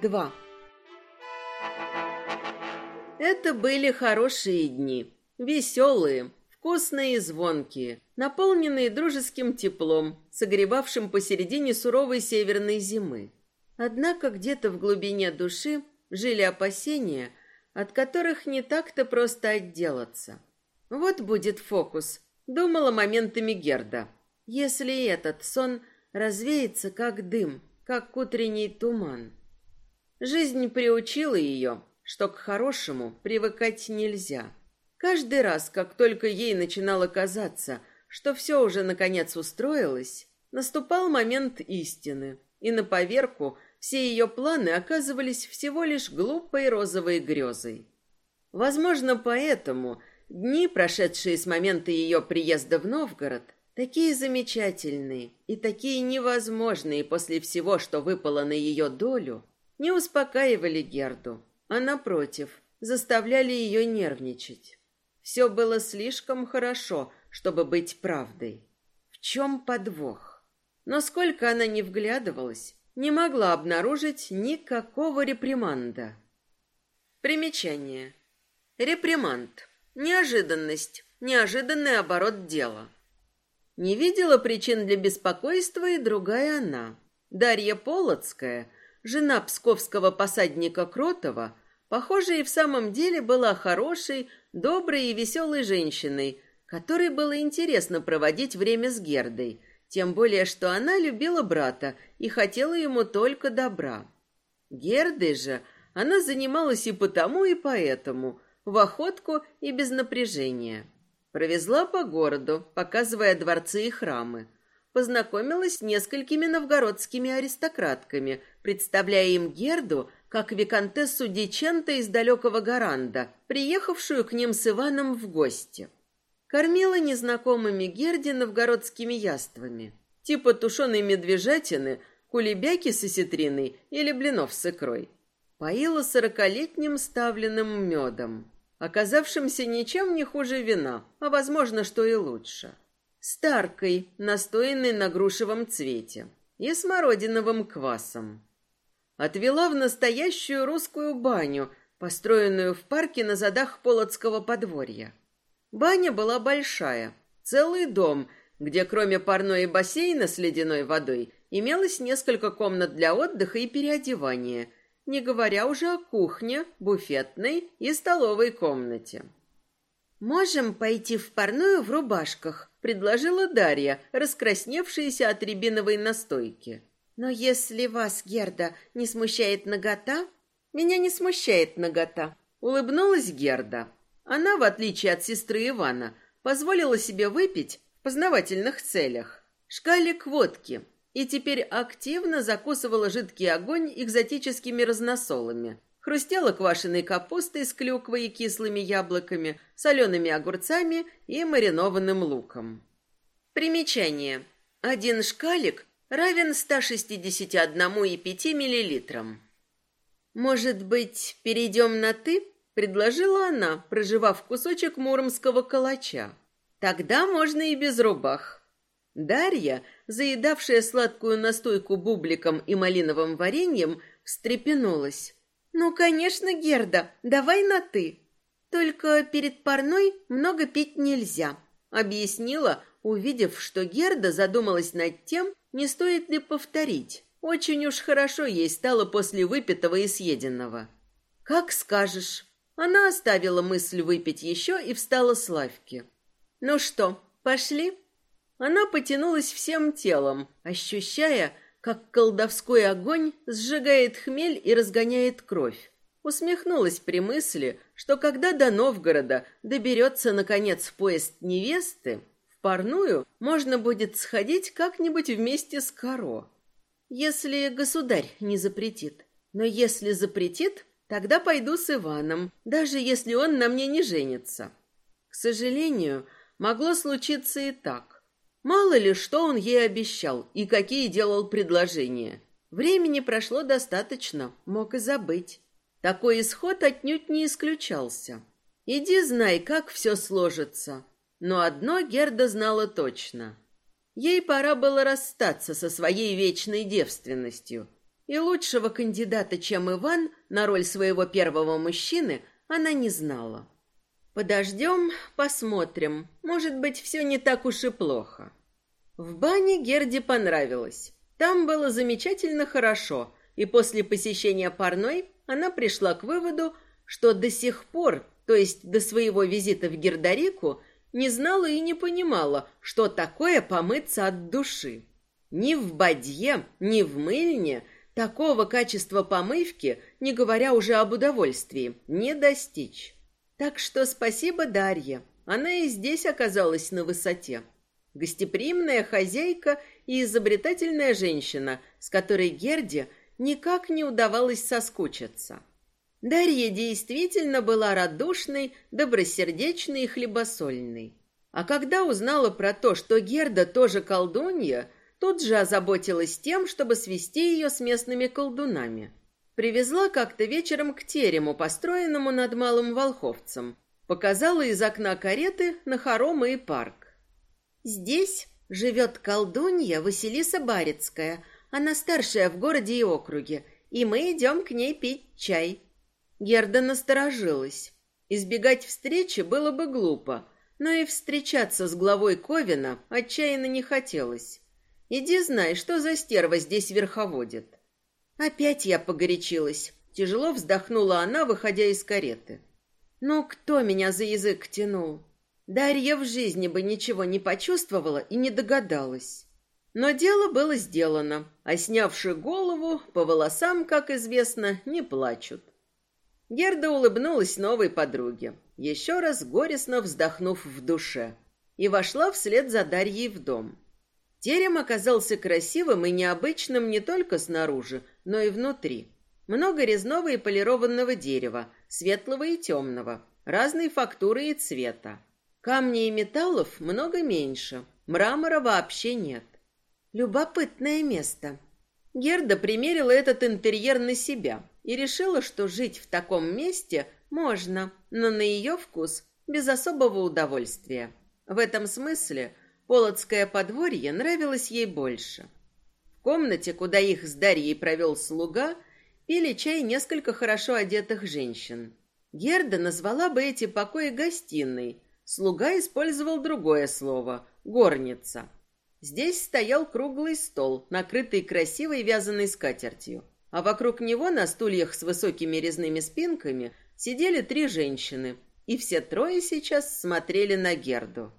2. Это были хорошие дни, веселые, вкусные и звонкие, наполненные дружеским теплом, согревавшим посередине суровой северной зимы. Однако где-то в глубине души жили опасения, от которых не так-то просто отделаться. Вот будет фокус, думала моментами Герда. Если этот сон развеется как дым, как утренний туман. Жизнь приучила ее, что к хорошему привыкать нельзя. Каждый раз, как только ей начинало казаться, что все уже наконец устроилось, наступал момент истины, и на поверку все ее планы оказывались всего лишь глупой розовой грезой. Возможно, поэтому дни, прошедшие с момента ее приезда в Новгород, такие замечательные и такие невозможные после всего, что выпало на ее долю, не успокаивали Герду, а напротив, заставляли ее нервничать. Все было слишком хорошо, чтобы быть правдой. В чем подвох? Но сколько она не вглядывалась, не могла обнаружить никакого реприманда. Примечание. Реприманд. Неожиданность. Неожиданный оборот дела. Не видела причин для беспокойства и другая она. Дарья Полоцкая – жена псковского посадника Кротова, похоже, и в самом деле была хорошей, доброй и веселой женщиной, которой было интересно проводить время с Гердой, тем более, что она любила брата и хотела ему только добра. Гердой же она занималась и потому, и поэтому, в охотку и без напряжения. Провезла по городу, показывая дворцы и храмы познакомилась с несколькими новгородскими аристократками, представляя им Герду как виконтессу Дичента из далекого Гаранда, приехавшую к ним с Иваном в гости. Кормила незнакомыми Герде новгородскими яствами, типа тушеной медвежатины, кулебяки с осетриной или блинов с икрой. Поила сорокалетним ставленным медом, оказавшимся ничем не хуже вина, а, возможно, что и лучше старкой, настоянной на грушевом цвете, и смородиновым квасом. Отвела в настоящую русскую баню, построенную в парке на задах Полоцкого подворья. Баня была большая, целый дом, где кроме парной и бассейна с ледяной водой имелось несколько комнат для отдыха и переодевания, не говоря уже о кухне, буфетной и столовой комнате. «Можем пойти в парную в рубашках», — предложила Дарья, раскрасневшаяся от рябиновой настойки. «Но если вас, Герда, не смущает нагота...» «Меня не смущает нагота», — улыбнулась Герда. Она, в отличие от сестры Ивана, позволила себе выпить в познавательных целях шкалик водки и теперь активно закусывала жидкий огонь экзотическими разносолами — Хрустела квашеной капустой с клюквой и кислыми яблоками, солеными огурцами и маринованным луком. Примечание. Один шкалик равен 161,5 миллилитрам. «Может быть, перейдем на «ты»?» — предложила она, проживав кусочек муромского калача. «Тогда можно и без рубах». Дарья, заедавшая сладкую настойку бубликом и малиновым вареньем, встрепенулась. «Ну, конечно, Герда, давай на «ты». Только перед парной много пить нельзя», — объяснила, увидев, что Герда задумалась над тем, не стоит ли повторить. Очень уж хорошо ей стало после выпитого и съеденного. «Как скажешь». Она оставила мысль выпить еще и встала с лавки. «Ну что, пошли?» Она потянулась всем телом, ощущая, как колдовской огонь сжигает хмель и разгоняет кровь. Усмехнулась при мысли, что когда до Новгорода доберется, наконец, поезд невесты, в парную можно будет сходить как-нибудь вместе с Каро. Если государь не запретит. Но если запретит, тогда пойду с Иваном, даже если он на мне не женится. К сожалению, могло случиться и так. Мало ли, что он ей обещал и какие делал предложения. Времени прошло достаточно, мог и забыть. Такой исход отнюдь не исключался. Иди знай, как все сложится. Но одно Герда знала точно. Ей пора было расстаться со своей вечной девственностью. И лучшего кандидата, чем Иван, на роль своего первого мужчины, она не знала. Подождем, посмотрим. Может быть, все не так уж и плохо. В бане Герде понравилось. Там было замечательно хорошо, и после посещения парной она пришла к выводу, что до сих пор, то есть до своего визита в Гердарику, не знала и не понимала, что такое помыться от души. Ни в бадье, ни в мыльне такого качества помывки, не говоря уже об удовольствии, не достичь. Так что спасибо Дарье, она и здесь оказалась на высоте. Гостеприимная хозяйка и изобретательная женщина, с которой Герде никак не удавалось соскучиться. Дарья действительно была радушной, добросердечной и хлебосольной. А когда узнала про то, что Герда тоже колдунья, тут же озаботилась тем, чтобы свести ее с местными колдунами. Привезла как-то вечером к терему, построенному над Малым Волховцем. Показала из окна кареты на хоромы и парк. «Здесь живет колдунья Василиса Барецкая. Она старшая в городе и округе, и мы идем к ней пить чай». Герда насторожилась. Избегать встречи было бы глупо, но и встречаться с главой Ковина отчаянно не хотелось. Иди знай, что за стерва здесь верховодит. Опять я погорячилась. Тяжело вздохнула она, выходя из кареты. Ну, кто меня за язык тянул? Дарья в жизни бы ничего не почувствовала и не догадалась. Но дело было сделано, а снявши голову, по волосам, как известно, не плачут. Герда улыбнулась новой подруге, еще раз горестно вздохнув в душе, и вошла вслед за Дарьей в дом. Терем оказался красивым и необычным не только снаружи, но и внутри. Много резного и полированного дерева, светлого и темного, разной фактуры и цвета. Камней и металлов много меньше, мрамора вообще нет. Любопытное место. Герда примерила этот интерьер на себя и решила, что жить в таком месте можно, но на ее вкус без особого удовольствия. В этом смысле Полоцкое подворье нравилось ей больше. В комнате, куда их с Дарьей провел слуга, пили чай несколько хорошо одетых женщин. Герда назвала бы эти покои гостиной. Слуга использовал другое слово — горница. Здесь стоял круглый стол, накрытый красивой вязаной скатертью, а вокруг него на стульях с высокими резными спинками сидели три женщины, и все трое сейчас смотрели на Герду.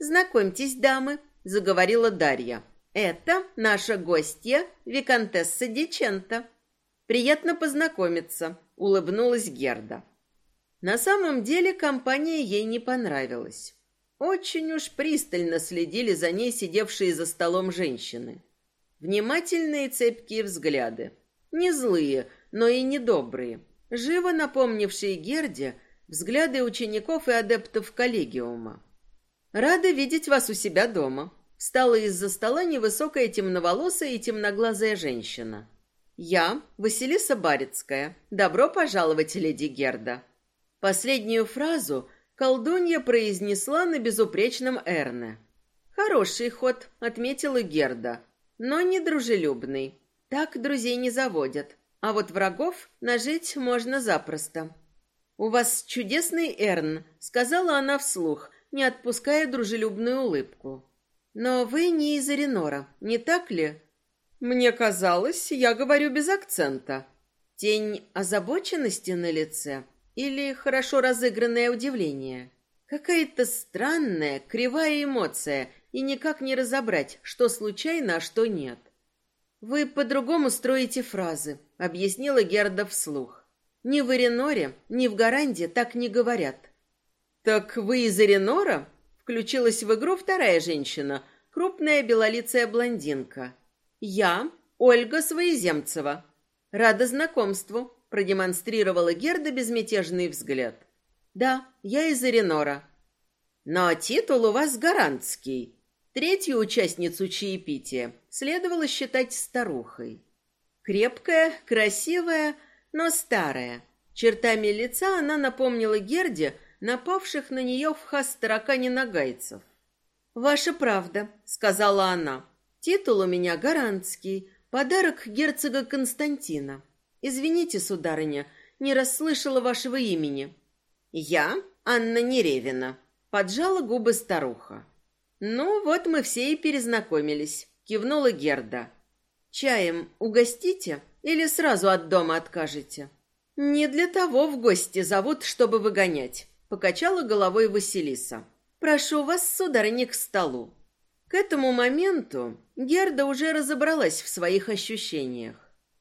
«Знакомьтесь, дамы», — заговорила Дарья. «Это наша гостья, виконтесса Дичента». «Приятно познакомиться», — улыбнулась Герда. На самом деле компания ей не понравилась. Очень уж пристально следили за ней сидевшие за столом женщины. Внимательные цепкие взгляды. Не злые, но и недобрые. Живо напомнившие Герде взгляды учеников и адептов коллегиума. «Рада видеть вас у себя дома», — встала из-за стола невысокая темноволосая и темноглазая женщина. «Я, Василиса Барецкая. Добро пожаловать, леди Герда». Последнюю фразу — колдунья произнесла на безупречном Эрне. «Хороший ход», — отметила Герда, — «но недружелюбный. Так друзей не заводят, а вот врагов нажить можно запросто». «У вас чудесный Эрн», — сказала она вслух, не отпуская дружелюбную улыбку. «Но вы не из Эринора, не так ли?» «Мне казалось, я говорю без акцента». Тень озабоченности на лице или хорошо разыгранное удивление? Какая-то странная, кривая эмоция, и никак не разобрать, что случайно, а что нет. «Вы по-другому строите фразы», — объяснила Герда вслух. «Ни в Эреноре, ни в Гаранде так не говорят». «Так вы из Эренора?» — включилась в игру вторая женщина, крупная белолицая блондинка. «Я Ольга Своеземцева. Рада знакомству продемонстрировала Герда безмятежный взгляд. Да, я из Эринора. Но титул у вас гарантский. Третью участницу чаепития следовало считать старухой. Крепкая, красивая, но старая. Чертами лица она напомнила Герде напавших на нее в хас таракане нагайцев. «Ваша правда», — сказала она. «Титул у меня гарантский, Подарок герцога Константина. Извините, сударыня, не расслышала вашего имени. Я Анна Неревина. Поджала губы старуха. Ну, вот мы все и перезнакомились, кивнула Герда. Чаем угостите или сразу от дома откажете? Не для того в гости зовут, чтобы выгонять, покачала головой Василиса. Прошу вас, сударыня, к столу. К этому моменту Герда уже разобралась в своих ощущениях.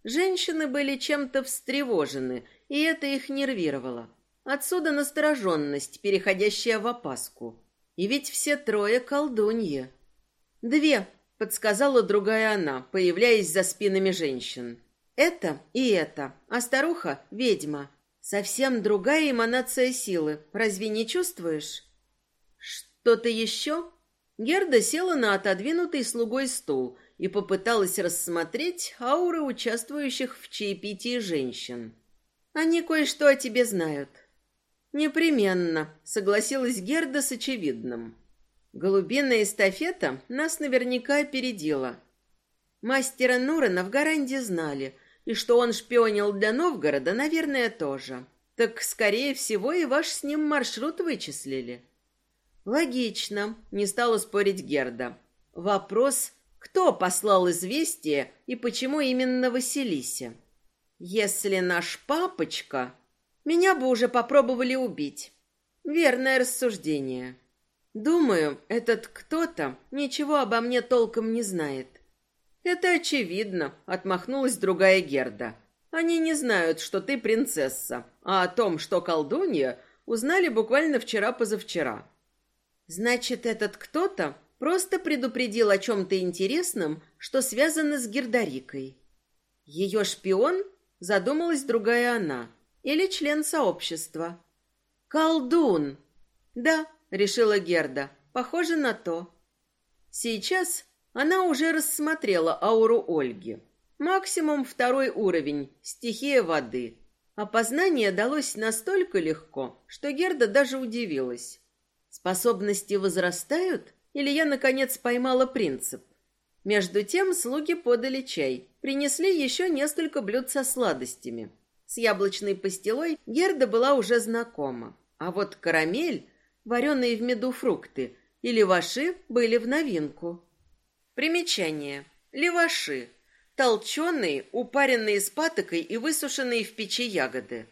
Женщины были чем-то встревожены, и это их нервировало. Отсюда настороженность, переходящая в опаску. И ведь все трое колдуньи. «Две», — подсказала другая она, появляясь за спинами женщин. «Это и это, а старуха — ведьма. Совсем другая эманация силы, разве не чувствуешь?» «Что-то еще?» Герда села на отодвинутый слугой стул и попыталась рассмотреть ауры участвующих в чаепитии женщин. «Они кое-что о тебе знают». «Непременно», — согласилась Герда с очевидным. «Голубиная эстафета нас наверняка опередила. Мастера Нурана в Гаранде знали, и что он шпионил для Новгорода, наверное, тоже. Так, скорее всего, и ваш с ним маршрут вычислили». Логично, не стала спорить Герда. Вопрос, кто послал известие и почему именно Василисе? Если наш папочка, меня бы уже попробовали убить. Верное рассуждение. Думаю, этот кто-то ничего обо мне толком не знает. Это очевидно, отмахнулась другая Герда. Они не знают, что ты принцесса, а о том, что колдунья, узнали буквально вчера-позавчера. Значит, этот кто-то просто предупредил о чем-то интересном, что связано с Гердарикой. Ее шпион? Задумалась другая она. Или член сообщества. Колдун! Да, решила Герда. Похоже на то. Сейчас она уже рассмотрела ауру Ольги. Максимум второй уровень, стихия воды. Опознание далось настолько легко, что Герда даже удивилась. Способности возрастают? Или я, наконец, поймала принцип? Между тем слуги подали чай, принесли еще несколько блюд со сладостями. С яблочной пастилой Герда была уже знакома. А вот карамель, вареные в меду фрукты и леваши были в новинку. Примечание. Леваши. Толченые, упаренные с патокой и высушенные в печи ягоды.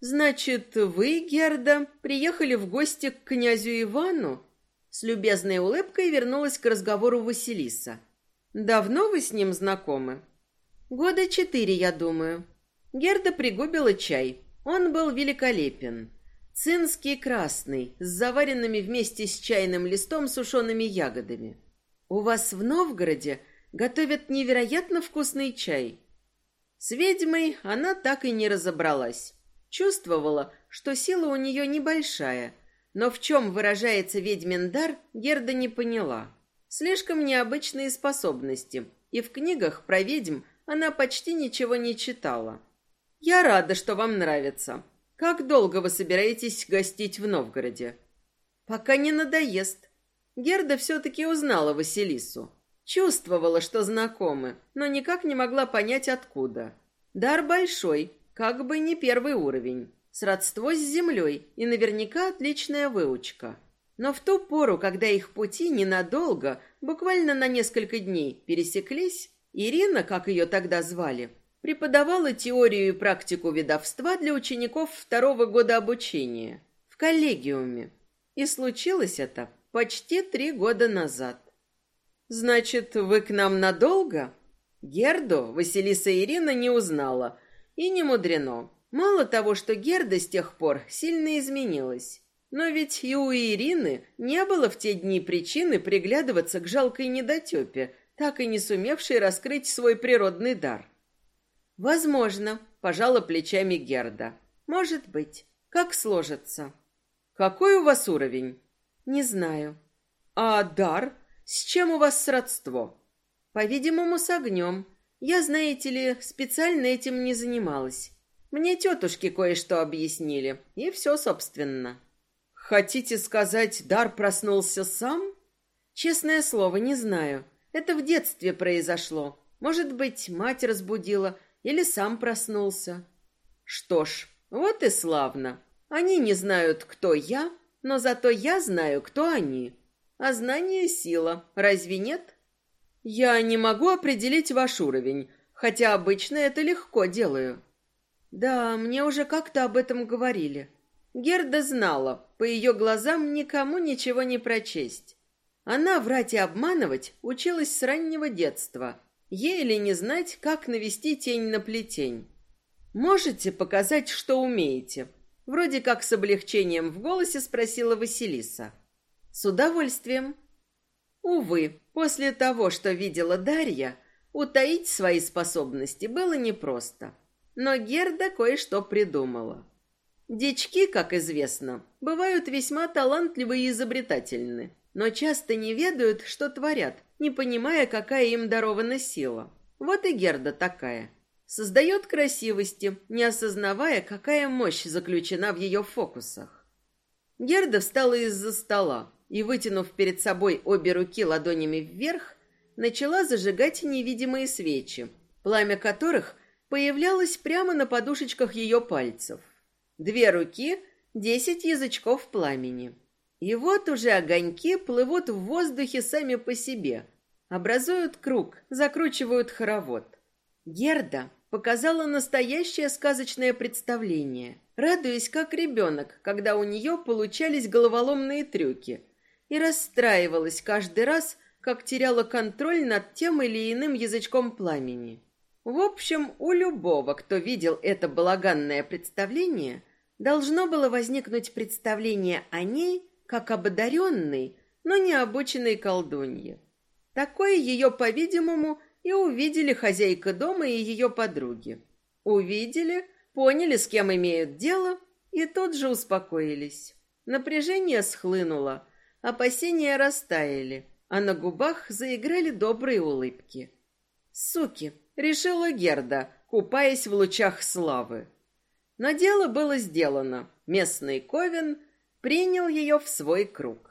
Значит, вы, Герда, приехали в гости к князю Ивану? С любезной улыбкой вернулась к разговору Василиса. Давно вы с ним знакомы? Года четыре, я думаю. Герда пригубила чай. Он был великолепен. Цинский красный, с заваренными вместе с чайным листом сушеными ягодами. У вас в Новгороде готовят невероятно вкусный чай. С ведьмой она так и не разобралась. Чувствовала, что сила у нее небольшая, но в чем выражается ведьмин дар, Герда не поняла. Слишком необычные способности, и в книгах про ведьм она почти ничего не читала. «Я рада, что вам нравится. Как долго вы собираетесь гостить в Новгороде?» «Пока не надоест». Герда все-таки узнала Василису. Чувствовала, что знакомы, но никак не могла понять, откуда. Дар большой, как бы не первый уровень. Сродство с землей и наверняка отличная выучка. Но в ту пору, когда их пути ненадолго, буквально на несколько дней, пересеклись, Ирина, как ее тогда звали, преподавала теорию и практику ведовства для учеников второго года обучения в коллегиуме. И случилось это почти три года назад. «Значит, вы к нам надолго?» Герду Василиса Ирина не узнала – и не мудрено. Мало того, что Герда с тех пор сильно изменилась. Но ведь и у Ирины не было в те дни причины приглядываться к жалкой недотепе, так и не сумевшей раскрыть свой природный дар. «Возможно», — пожала плечами Герда. «Может быть. Как сложится?» «Какой у вас уровень?» «Не знаю». «А дар? С чем у вас сродство?» «По-видимому, с огнем. Я, знаете ли, специально этим не занималась. Мне тетушки кое-что объяснили, и все, собственно. Хотите сказать, дар проснулся сам? Честное слово, не знаю. Это в детстве произошло. Может быть, мать разбудила или сам проснулся. Что ж, вот и славно. Они не знают, кто я, но зато я знаю, кто они. А знание — сила, разве нет? Я не могу определить ваш уровень, хотя обычно это легко делаю. Да, мне уже как-то об этом говорили. Герда знала, по ее глазам никому ничего не прочесть. Она врать и обманывать училась с раннего детства. Ей ли не знать, как навести тень на плетень. Можете показать, что умеете? Вроде как с облегчением в голосе спросила Василиса. С удовольствием. Увы, после того, что видела Дарья, утаить свои способности было непросто. Но Герда кое-что придумала. Дички, как известно, бывают весьма талантливы и изобретательны, но часто не ведают, что творят, не понимая, какая им дарована сила. Вот и Герда такая. Создает красивости, не осознавая, какая мощь заключена в ее фокусах. Герда встала из-за стола, и, вытянув перед собой обе руки ладонями вверх, начала зажигать невидимые свечи, пламя которых появлялось прямо на подушечках ее пальцев. Две руки, десять язычков пламени. И вот уже огоньки плывут в воздухе сами по себе, образуют круг, закручивают хоровод. Герда показала настоящее сказочное представление, радуясь как ребенок, когда у нее получались головоломные трюки – и расстраивалась каждый раз, как теряла контроль над тем или иным язычком пламени. В общем, у любого, кто видел это балаганное представление, должно было возникнуть представление о ней как об одаренной, но не обученной колдунье. Такое ее, по-видимому, и увидели хозяйка дома и ее подруги. Увидели, поняли, с кем имеют дело, и тут же успокоились. Напряжение схлынуло, Опасения растаяли, а на губах заиграли добрые улыбки. «Суки!» — решила Герда, купаясь в лучах славы. Но дело было сделано. Местный Ковен принял ее в свой круг.